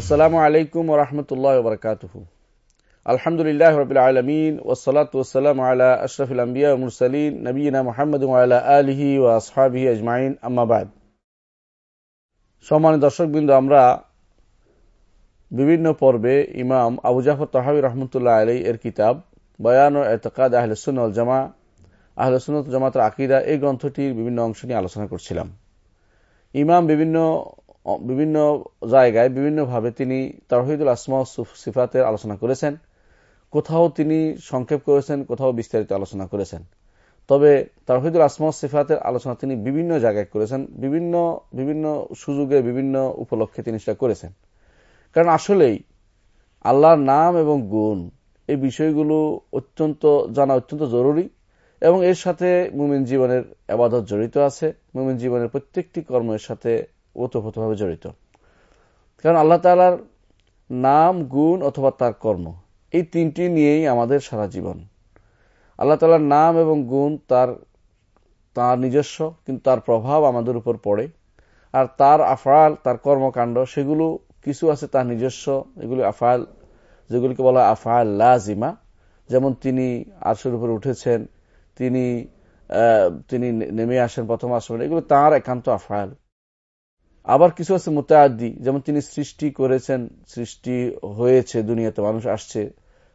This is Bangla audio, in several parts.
আসসালামু আলাইকুম ওরহমতুল্লাহ বরকাতুহ। আলহামদুলিল্লাহ রবিল আলমিন ওসলাত ওসালাম আলা আশরফুল আম্বিয়া মুরসালিন নবীনা মোহাম্মদ আলা আলহি ও আসহাবি আজমাইন। আম্মাবাদ সম্মানিত দর্শকবৃন্দ, আমরা বিভিন্ন পর্বে ইমাম আবু জাফর তহাবি রহমতুল্লাহ আলী এর কিতাব বয়ান ও এতকাদ আহলসুল জামা আহলসুল জামাতের আকিদা এই গ্রন্থটির বিভিন্ন অংশ নিয়ে আলোচনা করছিলাম। ইমাম বিভিন্ন বিভিন্ন জায়গায় বিভিন্নভাবে তিনি তাহিদুল আসমা সিফাতের আলোচনা করেছেন। কোথাও তিনি সংক্ষেপ করেছেন, কোথাও বিস্তারিত আলোচনা করেছেন। তবে তাহিদুল আসমা সিফাতের আলোচনা তিনি বিভিন্ন জায়গায় করেছেন, বিভিন্ন বিভিন্ন সুযোগে, বিভিন্ন উপলক্ষে তিনি সেটা করেছেন। কারণ আসলেই আল্লাহর নাম এবং গুণ, এই বিষয়গুলো অত্যন্ত জানা অত্যন্ত জরুরি এবং এর সাথে মুমিন জীবনের আবাদত জড়িত আছে। মুমিন জীবনের প্রত্যেকটি কর্মের সাথে ওতপ্রোতভাবে জড়িত। কারণ আল্লাহ তালার নাম, গুণ অথবা তার কর্ম, এই তিনটি নিয়েই আমাদের সারা জীবন। আল্লাহ তালার নাম এবং গুণ তার তার নিজস্ব, কিন্তু তার প্রভাব আমাদের উপর পড়ে। আর তার আফাল তার কর্মকাণ্ড, সেগুলো কিছু আছে তার নিজস্ব। এগুলি আফাল যেগুলিকে বলা আফাল লাজিমা। যেমন তিনি আরশের উপর উঠেছেন, তিনি তিনি নেমে আসেন প্রথম আসবেন এগুলো তার একান্ত আফাল আবার কিছু আছে মোতায়াদি যেমন তিনি সৃষ্টি করেছেন, সৃষ্টি হয়েছে, দুনিয়াতে মানুষ আসছে,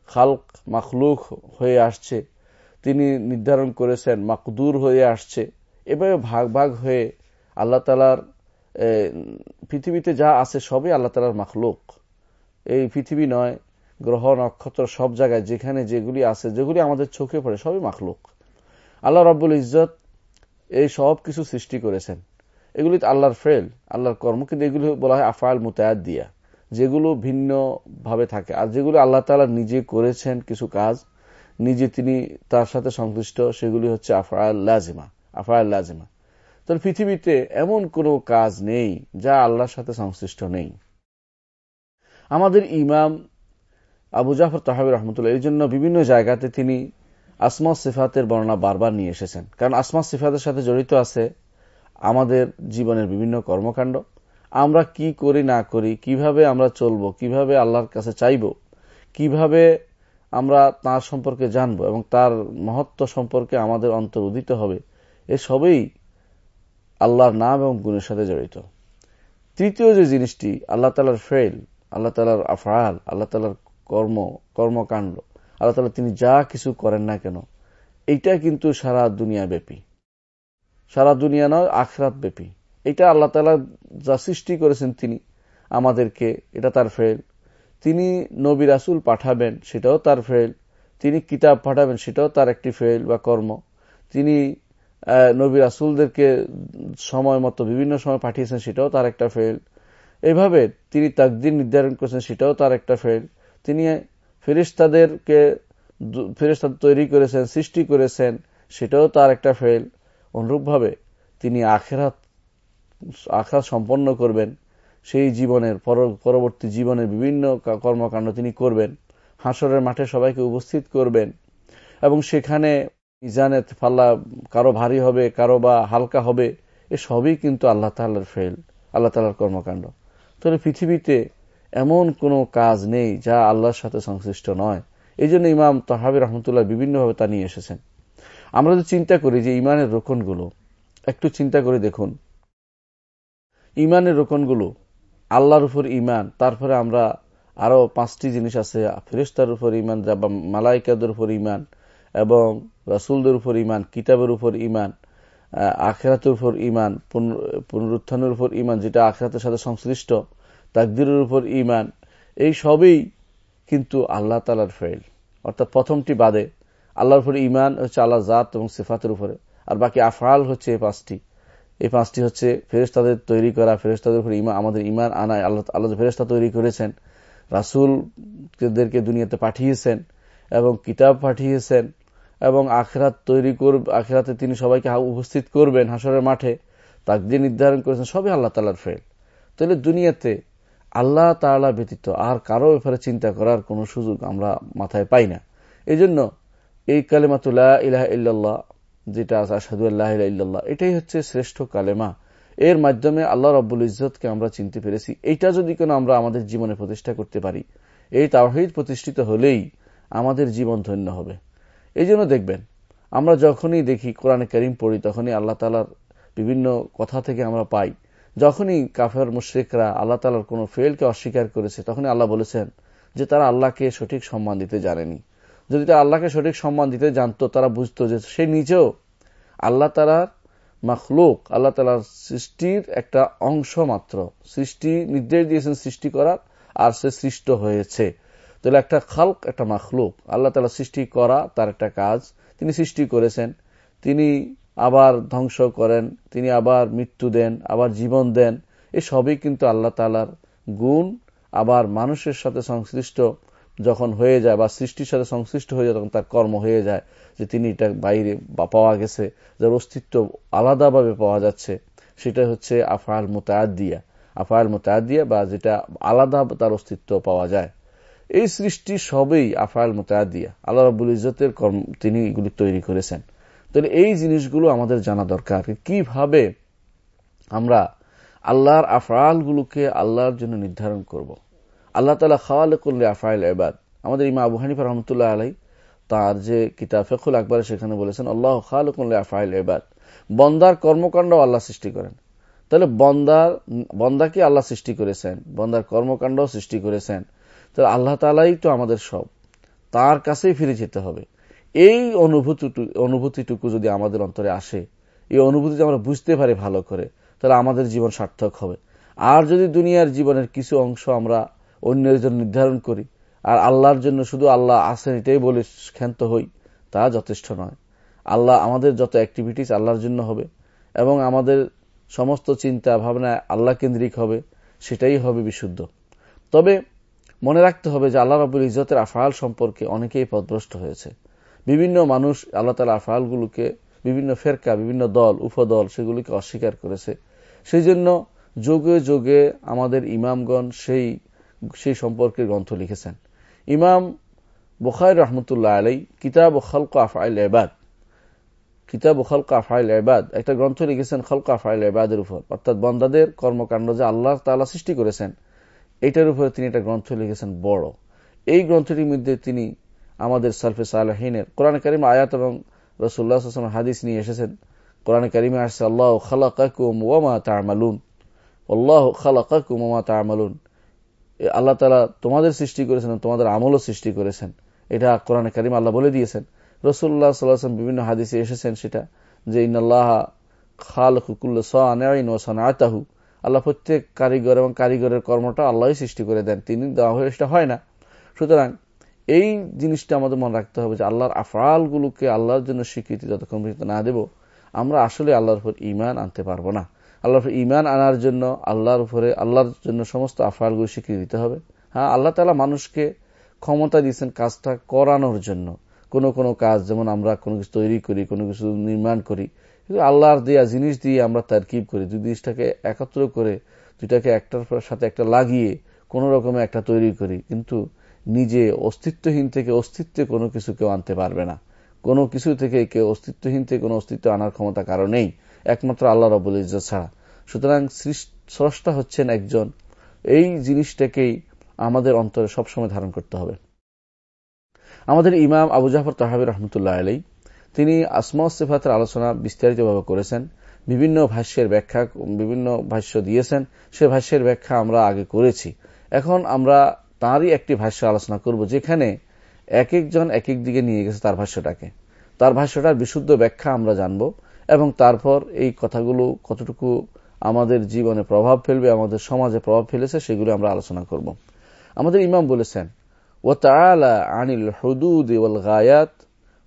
খালক, মাখলুক হয়ে আসছে, তিনি নির্ধারণ করেছেন, মাকদুর হয়ে আসছে, এভাবে ভাগ ভাগ হয়ে আল্লাহ তালার পৃথিবীতে যা আছে সবই আল্লাহ তালার মাখলুক। এই পৃথিবী নয়, গ্রহ, নক্ষত্র, সব জায়গায় যেখানে যেগুলি আছে, যেগুলি আমাদের চোখে পড়ে, সবই মাখলুক। আল্লাহ রব্বুল ইজত এই সব কিছু সৃষ্টি করেছেন। এগুলি আল্লাহর ফেল, আল্লাহর কর্ম। কিন্তু এগুলি বলা হয় আফাল মুতায়াত দিয়া যেগুলো ভিন্ন ভাবে থাকে। আর যেগুলো আল্লাহ তালা নিজে করেছেন কিছু কাজ, নিজে তিনি তার সাথে সংশ্লিষ্ট, সেগুলি হচ্ছে আফায়াল লাজিমা আফায়াল লাজিমা। তাহলে পৃথিবীতে এমন কোনো কাজ নেই যা আল্লাহর সাথে সংশ্লিষ্ট নেই। আমাদের ইমাম আবু জাফর তাহাবি রহমতুল্লাহ, এই জন্য বিভিন্ন জায়গাতে তিনি আসমা সিফাতের বর্ণনা বারবার নিয়ে এসেছেন। কারণ আসমা সিফাতের সাথে জড়িত আছে আমাদের জীবনের বিভিন্ন কর্মকাণ্ড। আমরা কি করি, না করি, কীভাবে আমরা চলব, কীভাবে আল্লাহর কাছে চাইব, কীভাবে আমরা তার সম্পর্কে জানব এবং তার মহত্ব সম্পর্কে আমাদের অন্তর উদিত হবে, এ আল্লাহর নাম এবং গুণের সাথে জড়িত। তৃতীয় যে জিনিসটি, আল্লাহ তালার ফেল আল্লাহ তালার আফাল আল্লাহ তালার কর্ম, কর্মকাণ্ড, আল্লাহ তালা তিনি যা কিছু করেন না কেন, এইটা কিন্তু সারা দুনিয়া ব্যাপী সারা দুনিয়া নয়, আখরাত ব্যাপী। এটা আল্লাহ তালা যা সৃষ্টি করেছেন তিনি, আমাদেরকে এটা তার ফেল। তিনি নবী রাসুল পাঠাবেন, সেটাও তার ফেল। তিনি কিতাব পাঠাবেন, সেটাও তার একটি ফেল বা কর্ম। তিনি নবী রাসুলদেরকে সময় মতো, বিভিন্ন সময় পাঠিয়েছেন, সেটাও তার একটা ফেল। এভাবে তিনি তাকদিন নির্ধারণ করেছেন, সেটাও তার একটা ফেল। তিনি ফেরিস্তাদেরকে ফেরিস্তা তৈরি করেছেন, সৃষ্টি করেছেন, সেটাও তার একটা ফেল। অনুরূপভাবে তিনি আখেরাত, আখরাত সম্পন্ন করবেন। সেই জীবনের পরবর্তী জীবনের বিভিন্ন কর্মকাণ্ড তিনি করবেন। হাসরের মাঠে সবাইকে উপস্থিত করবেন। এবং সেখানে ইজানে ফাল্লা কারও ভারী হবে, কারও বা হালকা হবে, এ সবই কিন্তু আল্লাহ তাল্লার ফেল, আল্লাহ তাল্লার কর্মকাণ্ড। তাহলে পৃথিবীতে এমন কোনো কাজ নেই যা আল্লাহর সাথে সংশ্লিষ্ট নয়। এই জন্য ইমাম তহাবি রহমতুল্লাহ বিভিন্নভাবে তা নিয়ে এসেছেন। আমরা যদি চিন্তা করি যে ইমানের রোকনগুলো, একটু চিন্তা করে দেখুন। ইমানের রোকনগুলো, আল্লাহর উপর ইমান তারপরে আমরা আরও পাঁচটি জিনিস আছে ফেরিস্তার উপর ইমান মালাইকাদের উপর ইমান এবং রাসুলদের উপর ইমান কিতাবের উপর ইমান আখেরাতের উপর ইমান পুনরুত্থানের উপর ইমান যেটা আখেরাতের সাথে সংশ্লিষ্ট, তাকদিরের উপর ইমান এই সবই কিন্তু আল্লাহ তালার ফেল অর্থাৎ প্রথমটি বাদে আল্লাহর উপরে ইমান হচ্ছে আল্লাহ জাত এবং সিফাতের উপরে। আর বাকি আফাল হচ্ছে এই পাঁচটি। এই পাঁচটি হচ্ছে ফেরেস্তাদের তৈরি করা ফেরেস্তাদের উপরে ইমান আমাদের ইমান আনায় আল্লাহ আল্লাহ ফেরেস্তা তৈরি করেছেন, রাসুলদেরকে দুনিয়াতে পাঠিয়েছেন এবং কিতাব পাঠিয়েছেন এবং আখরাত তৈরি কর আখরাতে তিনি সবাইকে উপস্থিত করবেন হাসরের মাঠে, তাকদির নির্ধারণ করেছেন, সবই আল্লাহ তালার ফেল তাহলে দুনিয়াতে আল্লাহ তালা ব্যতীত আর কারও ব্যাপারে চিন্তা করার কোনো সুযোগ আমরা মাথায় পাই না। এই জন্য এই কালেমাতুল্লাহ ইলাহ ইল্লাল্লাহ, যেটা আছে আসাদু আল্লাহ ইল্লাল্লাহ, এটাই হচ্ছে শ্রেষ্ঠ কালেমা। এর মাধ্যমে আল্লাহ রব্বুল ইজতকে আমরা চিনতে পেরেছি। এইটা যদি কোনো আমরা আমাদের জীবনে প্রতিষ্ঠা করতে পারি, এই তাওহিদ প্রতিষ্ঠিত হলেই আমাদের জীবন ধন্য হবে। এই জন্য দেখবেন, আমরা যখনই দেখি কোরআনে করিম পড়ি, তখনই আল্লাহ তালার বিভিন্ন কথা থেকে আমরা পাই। যখনই কাফের, মুশ্রিকরা আল্লাহ তালার কোন ফেলকে অস্বীকার করেছে, তখনই আল্লাহ বলেছেন যে তারা আল্লাহকে সঠিক সম্মান দিতে জানেনি। যদি তারা আল্লাহকে সঠিক সম্মান দিতে জানতো, তারা বুঝতো যে সে নিজেও আল্লাহ তালার মাখলুক, আল্লাহ তালার সৃষ্টির একটা অংশ মাত্র। সৃষ্টি নির্দেশ দিয়েছেন সৃষ্টি করার, আর সে সৃষ্ট হয়েছে। তাহলে একটা খালক, একটা মাখলুক, আল্লাহ তালা সৃষ্টি করা তার একটা কাজ। তিনি সৃষ্টি করেছেন। তিনি আবার ধ্বংস করেন, তিনি আবার মৃত্যু দেন, আবার জীবন দেন। এ সবই কিন্তু আল্লাহ তালার গুণ। আবার মানুষের সাথে সংশ্লিষ্ট যখন হয়ে যায় বা সৃষ্টির সাথে সংশ্লিষ্ট হয়ে যায়, তখন তার কর্ম হয়ে যায় যে তিনি এটা বাইরে পাওয়া গেছে, যার অস্তিত্ব আলাদাভাবে পাওয়া যাচ্ছে। সেটা হচ্ছে আফায়াল মোতায়াদ্দিয়া আফায়াল মোতায়াদ্দিয়া বা যেটা আলাদা তার অস্তিত্ব পাওয়া যায়। এই সৃষ্টি সবই আফায়াল মোতায়াদ্দিয়া আল্লাহ রাবুল ইজতের কর্ম তিনি এগুলি তৈরি করেছেন। তাহলে এই জিনিসগুলো আমাদের জানা দরকার কীভাবে আমরা আল্লাহর আফরালগুলোকে আল্লাহর জন্য নির্ধারণ করব। আল্লাহ তালা খাওয়ালে করলে আফরাইল এবাদ আমাদের ইমা আবু হানিফা রহমতুল্লাহ আলাই তার যে কিতাব ফেকুল আকবর সেখানে বলেছেন, আল্লাহ খাওয়ালে করলে আফরাইল এবাদ বন্দার কর্মকাণ্ড আল্লাহ সৃষ্টি করেন। তাহলে বন্দার বন্দাকে আল্লাহ সৃষ্টি করেছেন? বন্দার কর্মকাণ্ড সৃষ্টি করেছেন। তাহলে আল্লাহ তালাই তো আমাদের সব। তার কাছেই ফিরে যেতে হবে। এই অনুভূতি অনুভূতিটুকু যদি আমাদের অন্তরে আসে, এই অনুভূতি আমরা বুঝতে পারি ভালো করে, তাহলে আমাদের জীবন সার্থক হবে। আর যদি দুনিয়ার জীবনের কিছু অংশ আমরা অন্যের জন্য নির্ধারণ করি। আর আল্লাহর জন্য শুধু আল্লাহ আসেন এটাই বলে ক্ষান্ত হই, তা যথেষ্ট নয়। আল্লাহ আমাদের যত অ্যাক্টিভিটিস আল্লাহর জন্য হবে, এবং আমাদের সমস্ত চিন্তা ভাবনা আল্লাহ কেন্দ্রিক হবে, সেটাই হবে বিশুদ্ধ। তবে মনে রাখতে হবে যে আল্লাহ রাবুল ইজতের আফাল সম্পর্কে অনেকেই পদভ্রষ্ট হয়েছে। বিভিন্ন মানুষ আল্লাহ তালা আফালগুলোকে বিভিন্ন ফেরকা, বিভিন্ন দল, উপদল সেগুলিকে অস্বীকার করেছে। সেই জন্য যোগে যোগে আমাদের ইমামগণ সেই সেই সম্পর্কে গ্রন্থ লিখেছেন। ইমাম বুখাই রহমতুল্লাহ আলাই কিতাব খালক আফাইল এবাদ কিতাব খালক আফাইল এবাদ একটা গ্রন্থ লিখেছেন খালক আফাইল এবাদের উপর। অর্থাৎ বন্দাদের কর্মকাণ্ড যে আল্লাহ তালা সৃষ্টি করেছেন, এটার উপরে তিনি একটা গ্রন্থ লিখেছেন বড়। এই গ্রন্থটির মধ্যে তিনি আমাদের সালফে সালহিনের কোরআন করিম আয়াত এবং রসুল্লাহ হাদিস নিয়ে এসেছেন। কোরআন করিমে আসছে, আল্লাহ খালাকুম ওমা তামালুন। আল্লাহ খালাকুম ওমা তামালুন। আল্লাহ তালা তোমাদের সৃষ্টি করেছেন তোমাদের আমলও সৃষ্টি করেছেন। এটা কোরআন কারিম আল্লাহ বলে দিয়েছেন। রসুল্লাহ সাল্লাম বিভিন্ন হাদিসে এসেছেন সেটা, যে ইন্নআল্লাহ খাল হুকুল্ল সান ও সানাতাহু আল্লাহ প্রত্যেক কারিগর এবং কারিগরের কর্মটা আল্লাহই সৃষ্টি করে দেন, তিনি দেওয়া হয়ে সেটা হয় না। সুতরাং এই জিনিসটা আমাদের মনে রাখতে হবে যে আল্লাহর আফরালগুলোকে আল্লাহর জন্য স্বীকৃতি যতক্ষণ না দেব, আমরা আসলে আল্লাহর উপর ইমান আনতে পারব না। আল্লাহর ইমান আনার জন্য আল্লাহর উপরে, আল্লাহর জন্য সমস্ত আফরালগুলো স্বীকৃতি দিতে হবে। হ্যাঁ আল্লাহ তালা মানুষকে ক্ষমতা দিয়েছেন কাজটা করানোর জন্য। কোনো কোনো কাজ, যেমন আমরা কোনো কিছু তৈরি করি, কোনো কিছু নির্মাণ করি, কিন্তু আল্লাহর দেয়া জিনিস দিয়ে আমরা তারকিব করি। দুই জিনিসটাকে একত্র করে, দুইটাকে একটার সাথে একটা লাগিয়ে, কোনো রকমে একটা তৈরি করি, কিন্তু নিজে অস্তিত্বহীন থেকে অস্তিত্বে কোনো কিছু কেউ আনতে পারবে না। কোনো কিছু থেকে কেউ অস্তিত্বহীন থেকে কোনো অস্তিত্ব আনার ক্ষমতা কারও নেই। একমাত্র আল্লাহ রবুল ইজত ছাড়া। সুতরাং স্রষ্টা হচ্ছেন একজন। এই জিনিসটাকেই আমাদের অন্তরে সবসময় ধারণ করতে হবে। আমাদের ইমাম আবু জাফর তাহাবির রহমতুল্লাহ আলাই তিনি আসমা আলোচনা বিস্তারিতভাবে করেছেন, বিভিন্ন ভাষ্যের ব্যাখ্যা, বিভিন্ন ভাষ্য দিয়েছেন, সে ভাষ্যের ব্যাখ্যা আমরা আগে করেছি। এখন আমরা তাঁরই একটি ভাষ্য আলোচনা করব, যেখানে এক একজন এক এক দিকে নিয়ে গেছে তার ভাষ্যটাকে। তার ভাষ্যটার বিশুদ্ধ ব্যাখ্যা আমরা জানব এবং তারপর এই কথাগুলো কতটুকু আমাদের জীবনে প্রভাব ফেলবে, আমাদের সমাজে প্রভাব ফেলেছে, সেগুলো আমরা আলোচনা করব। আমাদের ইমাম বলেছেন ও তালা আনিল হদুদ ওয়াল গায়াত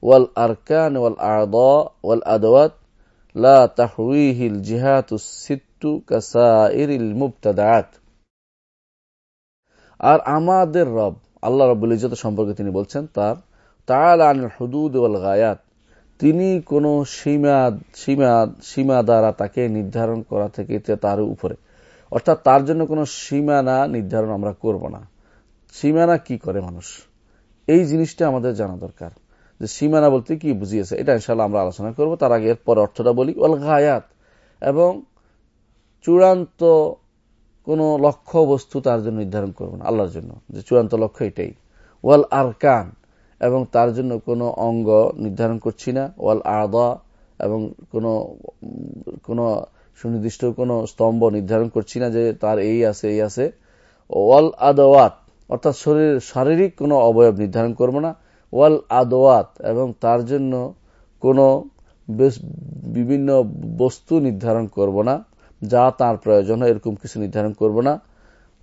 ওয়াল আরকান ওয়াল আদা ওয়াল আদওয়াত লা তাহউইহিল জিহাতুস সিত্তু কাসাইরিল মুবতাদাআত। আর আমাদের রব, আল্লাহ রব্বুল ইজত সম্পর্কে তিনি বলছেন, তার তাল আন হুদুদ ওয়াল গায়াত তিনি কোন সীমা সীমা সীমা দ্বারা তাকে নির্ধারণ করা থেকে তার উপরে। অর্থাৎ তার জন্য কোন সীমানা নির্ধারণ আমরা করব না। সীমানা কি করে মানুষ? এই জিনিসটা আমাদের জানা দরকার। যে সীমানা বলতে কি বুঝিয়েছে, এটা ইনশাল্লাহ আমরা আলোচনা করব। তার আগে এরপর অর্থটা বলি। ওয়াল গায়াত, এবং চূড়ান্ত কোন লক্ষ্য বস্তু তার জন্য নির্ধারণ করব না, আল্লাহর জন্য। যে চূড়ান্ত লক্ষ্য এটাই। ওয়াল আরকান এবং তার জন্য কোনো অঙ্গ নির্ধারণ করছি না। ওয়াল আদা এবং কোনো কোনো সুনির্দিষ্ট কোনো স্তম্ভ নির্ধারণ করছি না যে তার এই আছে এই আছে। ওয়াল আদওয়াত, অর্থাৎ শরীর, শারীরিক কোনো অবয়ব নির্ধারণ করব না। ওয়াল আদওয়াত এবং তার জন্য কোনো বিভিন্ন বস্তু নির্ধারণ করব না, যা তার প্রয়োজন হয় এরকম কিছু নির্ধারণ করব না।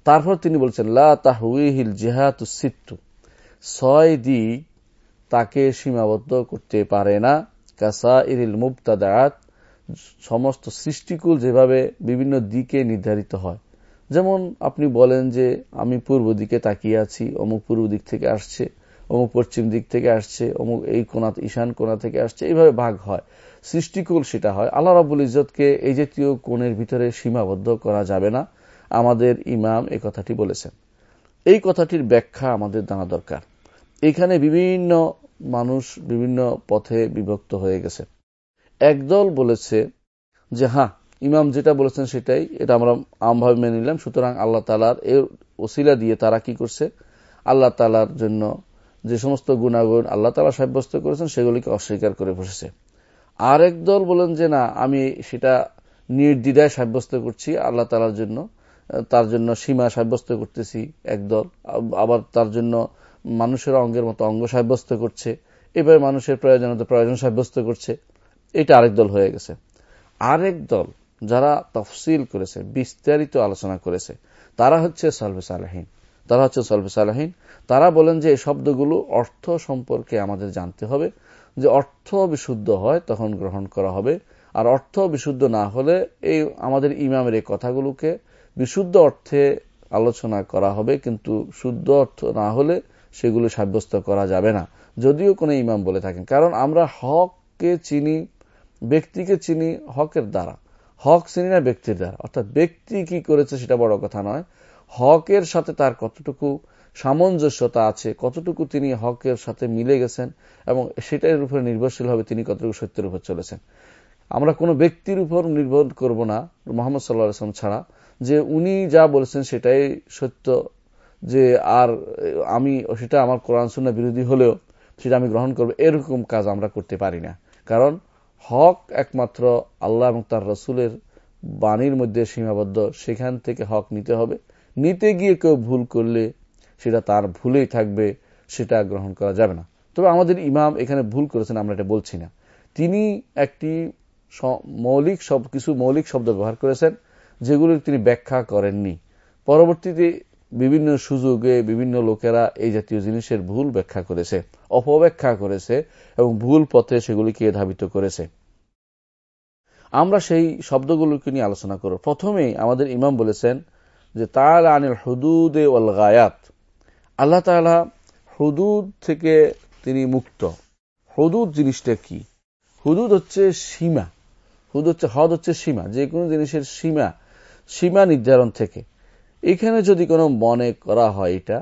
তারপর তিনি বলছেন, লা তাহুইহিল জেহাতু সিত্তু। ছয় দিক তাকে সীমাবদ্ধ করতে পারে না। কাসা ইরিল মুক্তাদাত সমস্ত সৃষ্টিকুল যেভাবে বিভিন্ন দিকে নির্ধারিত হয়। যেমন আপনি বলেন যে আমি পূর্ব দিকে তাকিয়ে আছি, অমুক পূর্ব দিক থেকে আসছে, অমুক পশ্চিম দিক থেকে আসছে, অমুক এই কোনা ঈশান কোনা থেকে আসছে এইভাবে ভাগ হয়। সৃষ্টিকুল সেটা হয়। আল্লাহ রাবুল ইজতকে এই জাতীয় কোণের ভিতরে সীমাবদ্ধ করা যাবে না। আমাদের ইমাম এই কথাটি বলেছেন। এই কথাটির ব্যাখ্যা আমাদের জানা দরকার। এখানে বিভিন্ন মানুষ বিভিন্ন পথে বিভক্ত হয়ে গেছে। একদল বলেছে যে হ্যাঁ ইমাম যেটা বলেছেন সেটাই, এটা আমরা আমভাবে মেনে নিলাম। সুতরাং আল্লাহ তালার এর ওসিলা দিয়ে তারা কি করছে? আল্লাহ তালার জন্য যে সমস্ত গুণাগুণ আল্লাহ তালা সাব্যস্ত করেছেন, সেগুলিকে অস্বীকার করে বসেছে। আরেক দল বলেন যে, না, আমি সেটা নির্দ্বিধায় সাব্যস্ত করছি, আল্লাহ তালার জন্য, তার জন্য সীমা সাব্যস্ত করতেছি একদল আবার তার জন্য মানুষের অঙ্গের মতো অঙ্গ সাব্যস্ত করছে। এভাবে মানুষের প্রয়োজনীয়তা প্রয়োজন সাব্যস্ত করছে। এটা আরেক দল হয়ে গেছে। আরেক দল যারা তফসিল করেছে, বিস্তারিত আলোচনা করেছে, তারা হচ্ছে সলভে সালাহীন। তারা হচ্ছে সলভে সালাহীন। তারা বলেন যে এই শব্দগুলো অর্থ সম্পর্কে আমাদের জানতে হবে। যে অর্থ বিশুদ্ধ হয়, তখন গ্রহণ করা হবে। আর অর্থ বিশুদ্ধ না হলে এই আমাদের ইমামের এই কথাগুলোকে বিশুদ্ধ অর্থে আলোচনা করা হবে। কিন্তু শুদ্ধ অর্থ না হলে সেগুলো সাব্যস্ত করা যাবে না। যদিও কোনো ইমাম বলে থাকেন। কারণ আমরা হককে চিনি, ব্যক্তিকে চিনি হকের দ্বারা। হক চিনি না ব্যক্তির দ্বারা। অর্থাৎ ব্যক্তি কি করেছে সেটা বড় কথা নয়। হকের সাথে তার কতটুকু সামঞ্জস্যতা আছে, কতটুকু তিনি হকের সাথে মিলে গেছেন, এবং সেটার উপরে নির্ভরশীল হবে তিনি কতটুকু সত্যের উপর চলেছেন। আমরা কোনো ব্যক্তির উপর নির্ভর করব না, মোহাম্মদ সাল্লাহ আসলাম ছাড়া, যে উনি যা বলেছেন সেটাই সত্য যে আর, আমি সেটা আমার কোরআন সুন্না বিরোধী হলেও সেটা আমি গ্রহণ করব, এরকম কাজ আমরা করতে পারি না। কারণ হক একমাত্র আল্লাহ এবং তার রসুলের বাণীর মধ্যে সীমাবদ্ধ, সেখান থেকে হক নিতে হবে। নিতে গিয়ে কেউ ভুল করলে সেটা তার ভুলেই থাকবে, সেটা গ্রহণ করা যাবে না। তবে আমাদের ইমাম এখানে ভুল করেছেন, আমরা এটা বলছি না। তিনি একটি মৌলিক সব, কিছু মৌলিক শব্দ ব্যবহার করেছেন, যেগুলির তিনি ব্যাখ্যা করেননি। পরবর্তীতে বিভিন্ন সুযোগে বিভিন্ন লোকেরা এই জাতীয় জিনিসের ভুল ব্যাখ্যা করেছে, অপব্যাখ্যা করেছে এবং ভুল পথে সেগুলিকে ধাবিত করেছে। আমরা সেই শব্দগুলোকে নিয়ে আলোচনা করব। প্রথমেই আমাদের ইমাম বলেছেন যে তার আনিল হুদুদ ওয়াল গায়াত। আল্লাহ তালা হুদুদ থেকে তিনি মুক্ত। হুদুদ জিনিসটা কি? হুদুদ হচ্ছে সীমা। হুদ হচ্ছে, হদ হচ্ছে সীমা যে কোনো জিনিসের সীমা সীমা নির্ধারণ থেকে। এখানে যদি কোনো মনে করা হয় এটা,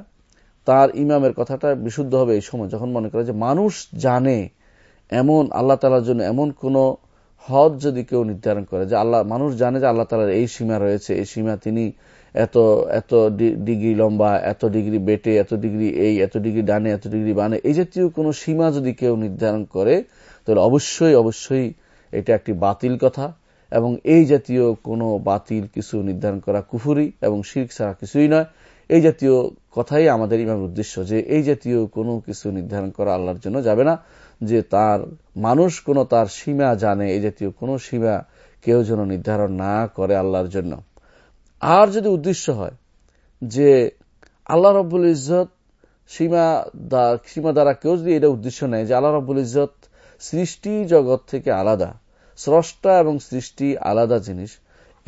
তার ইমামের কথাটা বিশুদ্ধ হবে এই সময়, যখন মনে করে যে মানুষ জানে এমন আল্লাহ তালার জন্য এমন কোন হদ যদি কেউ নির্ধারণ করে, যে আল্লাহ, মানুষ জানে যে আল্লাহ তালার এই সীমা রয়েছে, এই সীমা তিনি এত এত ডিগ্রি লম্বা, এত ডিগ্রি বেটে, এত ডিগ্রি এই, এত ডিগ্রি ডানে, এত ডিগ্রি বানে এই জাতীয় কোন সীমা যদি কেউ নির্ধারণ করে, তাহলে অবশ্যই অবশ্যই এটা একটি বাতিল কথা। এবং এই জাতীয় কোনো বাতিল কিছু নির্ধারণ করা কুফুরি এবং শির্ক ছাড়া কিছুই নয়। এই জাতীয় কথাই আমাদের ইমামের উদ্দেশ্য যে এই জাতীয় কোনো কিছু নির্ধারণ করা আল্লাহর জন্য যাবে না, যে তার মানুষ কোনো তার সীমা জানে, এই জাতীয় কোনো সীমা কেউ যেন নির্ধারণ না করে আল্লাহর জন্য। আর যদি উদ্দেশ্য হয় যে আল্লাহ রব্বুল ইজত সীমা সীমা দ্বারা কেউ যদি এটা উদ্দেশ্য নেয় যে আল্লাহ রব্বুল ইজত সৃষ্টি জগৎ থেকে আলাদা স্রষ্টা এবং সৃষ্টি আলাদা জিনিস,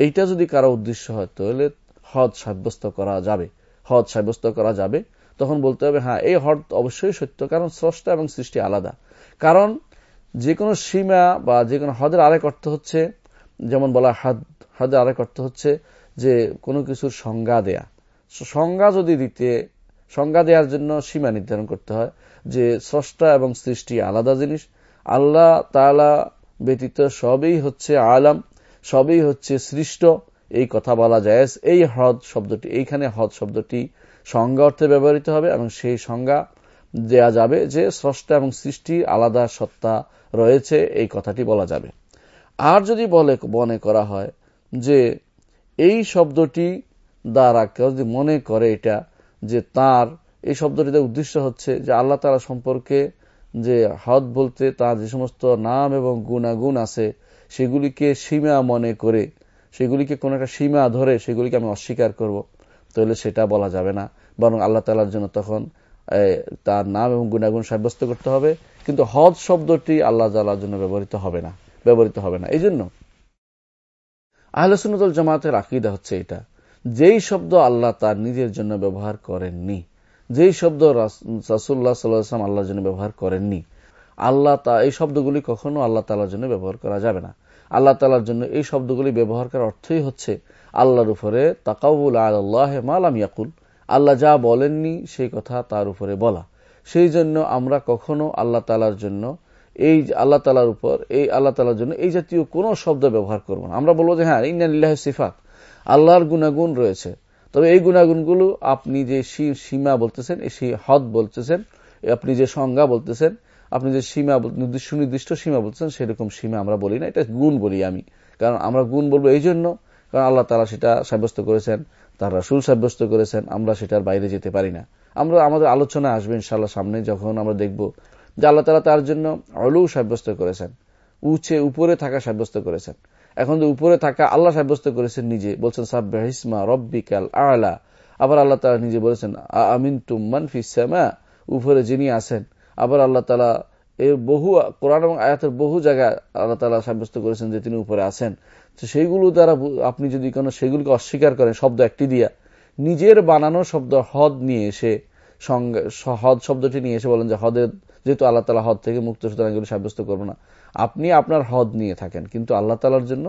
এইটা যদি কারও উদ্দেশ্য হয়, তাহলে হদ সাব্যস্ত করা যাবে। হদ সাব্যস্ত করা যাবে। তখন বলতে হবে হ্যাঁ এই হদ অবশ্যই সত্য, কারণ স্রষ্টা এবং সৃষ্টি আলাদা। কারণ যে কোনো সীমা বা যে কোনো হদের আরেক অর্থ হচ্ছে, যেমন বলা হাদ হদের আরেক অর্থ হচ্ছে যে কোনো কিছুর সংজ্ঞা দেয়া। সংজ্ঞা যদি দিতে, সংজ্ঞা দেওয়ার জন্য সীমা নির্ধারণ করতে হয় যে স্রষ্টা এবং সৃষ্টি আলাদা জিনিস। আল্লাহ তালা ব্যতীত সবই হচ্ছে আলাম, সবই হচ্ছে সৃষ্ট। এই কথা বলা যায় এই হ্রদ শব্দটি, এইখানে হ্রদ শব্দটি সংজ্ঞা অর্থে ব্যবহৃত হবে এবং সেই সংজ্ঞা দেয়া যাবে যে স্রষ্টা এবং সৃষ্টি আলাদা সত্তা রয়েছে, এই কথাটি বলা যাবে। আর যদি বলে, মনে করা হয় যে এই শব্দটি দ্বারা কেউ যদি মনে করে এটা, যে তার, এই শব্দটিতে উদ্দেশ্য হচ্ছে যে আল্লাহ তালা সম্পর্কে যে হদ বলতে তার যে সমস্ত নাম এবং গুণাগুণ আছে, সেগুলিকে সীমা মনে করে, সেগুলিকে কোন একটা সীমা ধরে সেগুলিকে আমি অস্বীকার করব। তাহলে সেটা বলা যাবে না। বরং আল্লাহ তালার জন্য তখন তার নাম এবং গুণাগুণ সাব্যস্ত করতে হবে। কিন্তু হদ শব্দটি আল্লাহ তালার জন্য ব্যবহৃত হবে না, ব্যবহৃত হবে না। এই জন্য আহলসুল জামাতের আকিদা হচ্ছে এটা। যেই শব্দ আল্লাহ তার নিজের জন্য ব্যবহার করেননি যেই শব্দ রাসুল্লাহ সাল্লাম আল্লাহর জন্য ব্যবহার করেননি, আল্লাহ তা এই শব্দগুলি কখনো আল্লাহ তালার জন্য ব্যবহার করা যাবে না। আল্লাহ তালার জন্য এই শব্দগুলি ব্যবহার করার অর্থই হচ্ছে আল্লাহর উপরে তাকাউল আল্লাহ মালাম ইয়াকুল। আল্লাহ যা বলেননি সেই কথা তার উপরে বলা। সেই জন্য আমরা কখনো আল্লাহ তালার জন্য এই আল্লাহ তালার উপর এই আল্লাহ তালার জন্য এই জাতীয় কোনো শব্দ ব্যবহার করব না। আমরা বলব যে হ্যাঁ ইন্নাল্লাহ সিফাত। আল্লাহর গুণাগুণ রয়েছে। তবে এই গুণাগুণগুলো আপনি যে সীমা বলতেছেন, এই হদ বলতেছেন আপনি যে সংজ্ঞা বলতেছেন, আপনি যে সীমা নির্দিষ্ট নির্দিষ্ট সীমা বলতেছেন, সেরকম সীমা আমরা বলি না। এটা গুণ বলি আমি। কারণ আমরা গুণ বলব এই জন্য, কারণ আল্লাহ তালা সেটা সাব্যস্ত করেছেন, তার রাসুল সাব্যস্ত করেছেন, আমরা সেটার বাইরে যেতে পারি না। আমরা আমাদের আলোচনা আসবে ইনশাল্লাহ সামনে যখন আমরা দেখব যে আল্লাহ তালা তার জন্য অলু সাব্যস্ত করেছেন, উচে উপরে থাকা সাব্যস্ত করেছেন। এখন তো উপরে থাকা আল্লাহ সাব্যস্ত করেছেন নিজে। বলছেন সাব্বাহিসমা রব্বিকাল আলা। আবার আল্লাহ তালা নিজে বলেছেন আমিন তুমান ফিসামা উপরে যিনি আছেন, আবার আল্লাহ তালা এর বহু কোরআন এবং আয়াতের বহু জায়গায় আল্লাহ তালা সাব্যস্ত করেছেন যে তিনি উপরে আছেন। তো সেইগুলো দ্বারা আপনি যদি কোনো সেগুলিকে অস্বীকার করেন, শব্দ একটি দিয়া, নিজের বানানো শব্দ হদ নিয়ে এসে সঙ্গে হদ শব্দটি নিয়ে এসে বলেন যে হদের যেহেতু আল্লাহ তালা হদ থেকে মুক্ত, সুতরাং এগুলো সাব্যস্ত করব না। আপনি আপনার হদ নিয়ে থাকেন, কিন্তু আল্লাহ তালার জন্য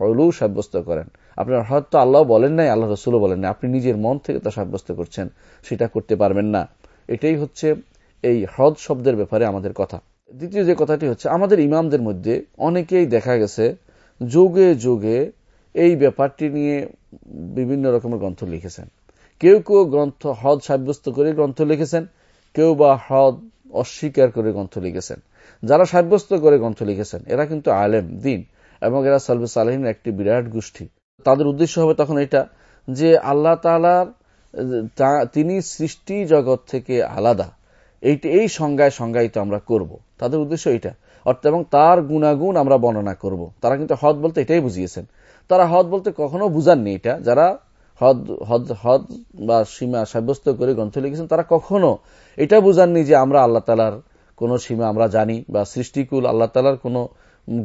হলও সাব্যস্ত করেন। আপনার হদ তো আল্লাহ বলেন নাই, আল্লাহ রসুলও বলেন নাই। আপনি নিজের মন থেকে তা সাব্যস্ত করছেন, সেটা করতে পারবেন না। এটাই হচ্ছে এই হদ শব্দের ব্যাপারে আমাদের কথা। দ্বিতীয় যে কথাটি হচ্ছে, আমাদের ইমামদের মধ্যে অনেকেই দেখা গেছে, যুগে যুগে এই ব্যাপারটি নিয়ে বিভিন্ন রকমের গ্রন্থ লিখেছেন। কেউ কেউ গ্রন্থ হদ সাব্যস্ত করে গ্রন্থ লিখেছেন, কেউ বা হদ অস্বীকার করে গ্রন্থ লিখেছেন। যারা সাব্যস্ত করে গ্রন্থ লিখেছেন, এরা কিন্তু আলেম, দিন, এবং এরা সালবে সালাহিমের একটি বিরাট গোষ্ঠী। তাদের উদ্দেশ্য হবে তখন এটা যে আল্লাহ তালার তিনি সৃষ্টি জগৎ থেকে আলাদা। এইটা, এই সংজ্ঞায় সংজ্ঞায়িত আমরা করব। তাদের উদ্দেশ্য এটা। অর্থাৎ এবং তার গুণাগুণ আমরা বর্ণনা করব। তারা কিন্তু হদ বলতে এটাই বুঝিয়েছেন। তারা হদ বলতে কখনো বুঝাননি এটা। যারা হদ হদ হদ বা সীমা সাব্যস্ত করে গ্রন্থ লিখেছেন, তারা কখনো এটা বুঝাননি যে আমরা আল্লাহ তালার কোন সীমা আমরা জানি বা সৃষ্টিকুল আল্লাহ তালার কোন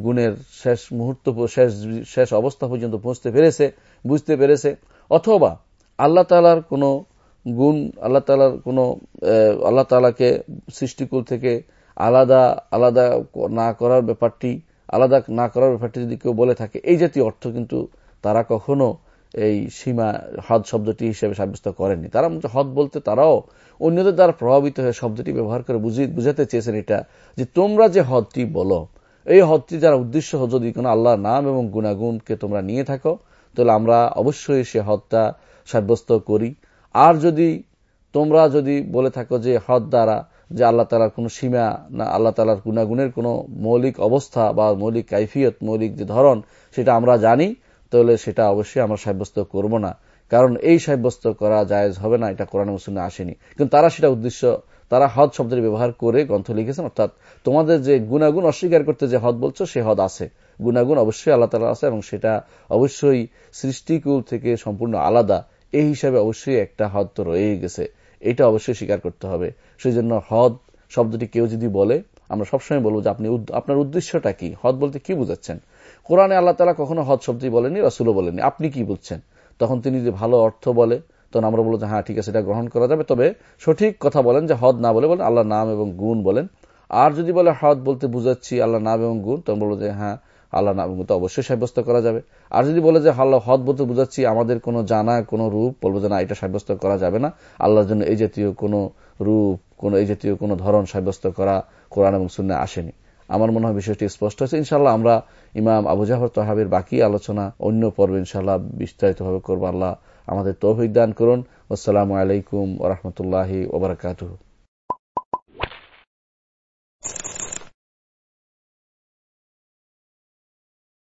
গুণের শেষ মুহূর্ত, শেষ শেষ অবস্থা পর্যন্ত পৌঁছতে পেরেছে, বুঝতে পেরেছে, অথবা আল্লাহ তালার কোন গুণ, আল্লাহ তালার কোন আল্লাহ তালাকে সৃষ্টিকুল থেকে আলাদা আলাদা না করার ব্যাপারটি, আলাদা না করার ব্যাপারটি যদি কেউ বলে থাকে, এই জাতীয় অর্থ কিন্তু তারা কখনো এই সীমা হদ শব্দটি হিসেবে সাব্যস্ত করেননি। তারা হদ বলতে তারাও অন্যদের দ্বারা প্রভাবিত হয়ে শব্দটি ব্যবহার করে বুঝাতে চেয়েছেন এটা যে তোমরা যে হদটি বলো, এই হদটি যারা উদ্দেশ্য যদি কোনো আল্লাহর নাম এবং গুণাগুণকে তোমরা নিয়ে থাকো, তাহলে আমরা অবশ্যই সে হদটা সাব্যস্ত করি। আর যদি তোমরা যদি বলে থাকো যে হদ দ্বারা যে আল্লাহ তালার কোন সীমা না, আল্লাহ তালার গুণাগুণের কোন মৌলিক অবস্থা বা মৌলিক কাইফিয়ত, মৌলিক যে ধরন, সেটা আমরা জানি তাহলে সেটা অবশ্যই আমরা সাব্যস্ত করব না। কারণ এই সাব্যস্ত করা জায়েজ হবে না, এটা কোরআন মুসলিমে আসেনি। কিন্তু তারা সেটা উদ্দেশ্য, তারা হদ শব্দের ব্যবহার করে গ্রন্থ লিখেছেন, অর্থাৎ তোমাদের যে গুণাগুণ অস্বীকার করতে যে হদ বলছো, সে হদ আছে। গুণাগুণ অবশ্যই আল্লাহ তালা আছে এবং সেটা অবশ্যই সৃষ্টিকুল থেকে সম্পূর্ণ আলাদা। এই হিসাবে অবশ্যই একটা হদ তো রয়ে গেছে। এটা অবশ্যই স্বীকার করতে হবে। সেই জন্য হদ শব্দটি কেউ যদি বলে, আমরা সবসময় বলব যে আপনি আপনার উদ্দেশ্যটা কি? হদ বলতে কি বুঝাচ্ছেন? কোরআনে আল্লাহ তালা কখনো হদ শব্দই বলেনি রসুলও বলেনি আপনি কি বুঝছেন তখন তিনি যদি ভালো অর্থ বলে, তখন আমরা বলব যে হ্যাঁ ঠিক আছে, এটা গ্রহণ করা যাবে। তবে সঠিক কথা বলেন যে হদ না বলে বলেন আল্লাহ নাম এবং গুণ বলেন। আর যদি বলে হদ বলতে বুঝাচ্ছি আল্লাহ নাম এবং গুণ, তখন বলব যে হ্যাঁ আল্লাহ নাম তো অবশ্যই সাব্যস্ত করা যাবে। আর যদি বলে যে আল্লাহ হদ বলতে বুঝাচ্ছি, আমাদের কোনো জানা, কোনো রূপ, বলব যে না, এটা সাব্যস্ত করা যাবে না। আল্লাহর জন্য এই জাতীয় কোনো রূপ, কোন, এই জাতীয় কোনো ধরন সাব্যস্ত করা কোরআন এবং শূন্য আসেনি। আমার মনে হয় বিষয়টি স্পষ্ট হয়েছে। ইনশাল্লাহ আমরা ইমাম আবু জাফর তহাবির বাকি আলোচনা অন্য পর্বে ইনশাল্লাহ বিস্তারিতভাবে করব। আল্লাহ আমাদের তৌফিক দান করুন। আসসালামু আলাইকুম ওরহমতুল্লাহি ওবরাকাতুহ